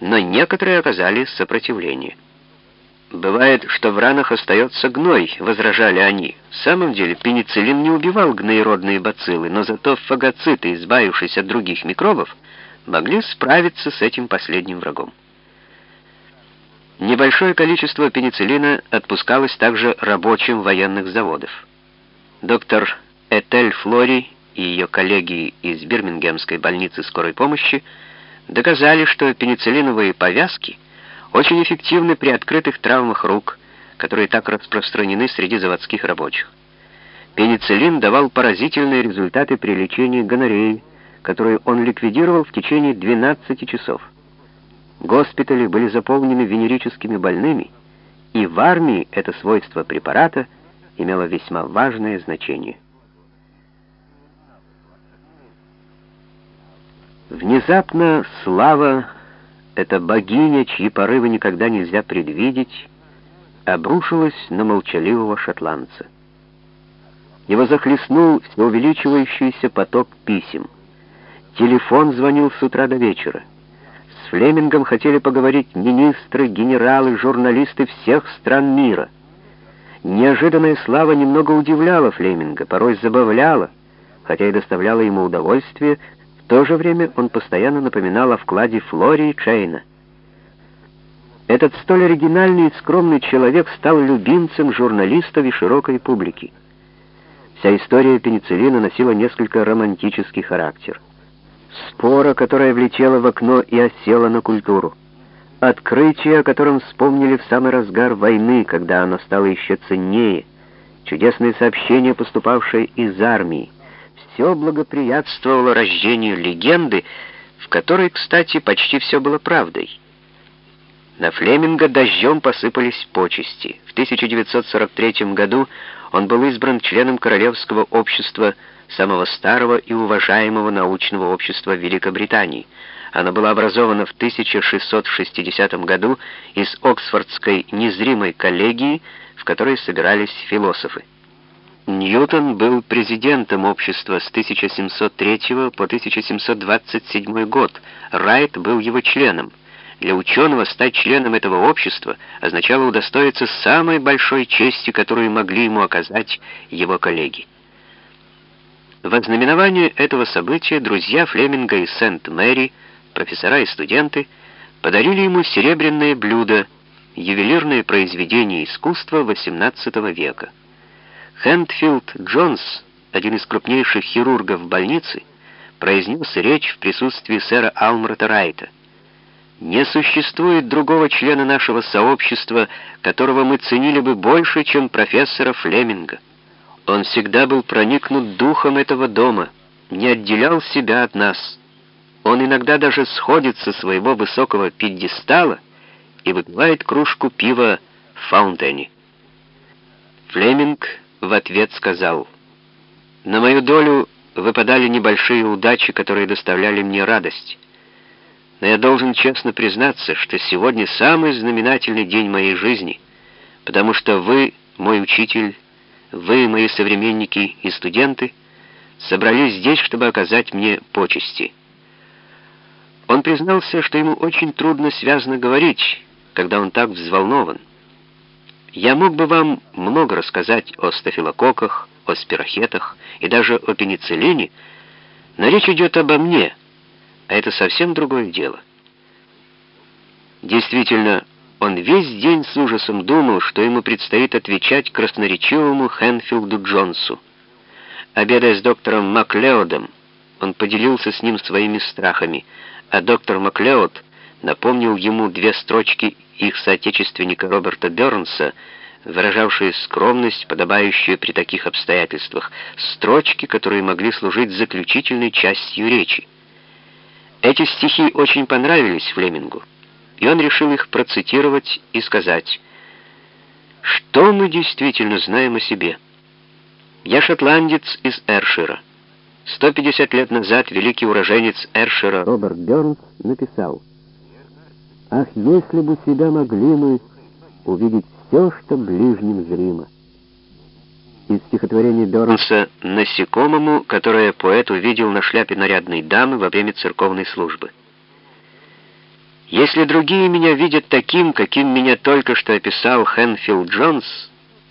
но некоторые оказали сопротивление. «Бывает, что в ранах остается гной», — возражали они. В самом деле пенициллин не убивал гноеродные бациллы, но зато фагоциты, избавившись от других микробов, могли справиться с этим последним врагом. Небольшое количество пенициллина отпускалось также рабочим военных заводов. Доктор Этель Флори и ее коллеги из Бирмингемской больницы скорой помощи доказали, что пенициллиновые повязки — очень эффективны при открытых травмах рук, которые так распространены среди заводских рабочих. Пенициллин давал поразительные результаты при лечении гонореи, которую он ликвидировал в течение 12 часов. Госпитали были заполнены венерическими больными, и в армии это свойство препарата имело весьма важное значение. Внезапно слава эта богиня, чьи порывы никогда нельзя предвидеть, обрушилась на молчаливого шотландца. Его захлестнул увеличивающийся поток писем. Телефон звонил с утра до вечера. С Флемингом хотели поговорить министры, генералы, журналисты всех стран мира. Неожиданная слава немного удивляла Флеминга, порой забавляла, хотя и доставляла ему удовольствие, то же время он постоянно напоминал о вкладе Флори и Чейна. Этот столь оригинальный и скромный человек стал любимцем журналистов и широкой публики. Вся история пенициллина носила несколько романтический характер. Спора, которая влетела в окно и осела на культуру. Открытие, о котором вспомнили в самый разгар войны, когда оно стало еще ценнее. Чудесные сообщения, поступавшие из армии все благоприятствовало рождению легенды, в которой, кстати, почти все было правдой. На Флеминга дождем посыпались почести. В 1943 году он был избран членом Королевского общества, самого старого и уважаемого научного общества Великобритании. Оно было образовано в 1660 году из Оксфордской незримой коллегии, в которой собирались философы. Ньютон был президентом общества с 1703 по 1727 год. Райт был его членом. Для ученого стать членом этого общества означало удостоиться самой большой чести, которую могли ему оказать его коллеги. В ознаменование этого события друзья Флеминга и Сент-Мэри, профессора и студенты, подарили ему серебряное блюдо, ювелирное произведение искусства XVIII века. Хэндфилд Джонс, один из крупнейших хирургов больницы, произнес речь в присутствии сэра Алмрата Райта. «Не существует другого члена нашего сообщества, которого мы ценили бы больше, чем профессора Флеминга. Он всегда был проникнут духом этого дома, не отделял себя от нас. Он иногда даже сходит со своего высокого пьедестала и выпивает кружку пива в фаунтене». Флеминг в ответ сказал, «На мою долю выпадали небольшие удачи, которые доставляли мне радость. Но я должен честно признаться, что сегодня самый знаменательный день моей жизни, потому что вы, мой учитель, вы, мои современники и студенты, собрались здесь, чтобы оказать мне почести». Он признался, что ему очень трудно связно говорить, когда он так взволнован. Я мог бы вам много рассказать о стафилококках, о спирохетах и даже о пенициллине, но речь идет обо мне, а это совсем другое дело. Действительно, он весь день с ужасом думал, что ему предстоит отвечать красноречивому Хэнфилду Джонсу. Обедая с доктором Маклеодом, он поделился с ним своими страхами, а доктор Маклеод напомнил ему две строчки их соотечественника Роберта Бернса, выражавшие скромность, подобающую при таких обстоятельствах, строчки, которые могли служить заключительной частью речи. Эти стихи очень понравились Флемингу, и он решил их процитировать и сказать, «Что мы действительно знаем о себе? Я шотландец из Эршира. 150 лет назад великий уроженец Эршира Роберт Бернс написал, Ах, если бы себя могли мы увидеть все, что ближним зримо. Из стихотворения Бернса «Насекомому», которое поэт увидел на шляпе нарядной дамы во время церковной службы. Если другие меня видят таким, каким меня только что описал Хэнфилд Джонс,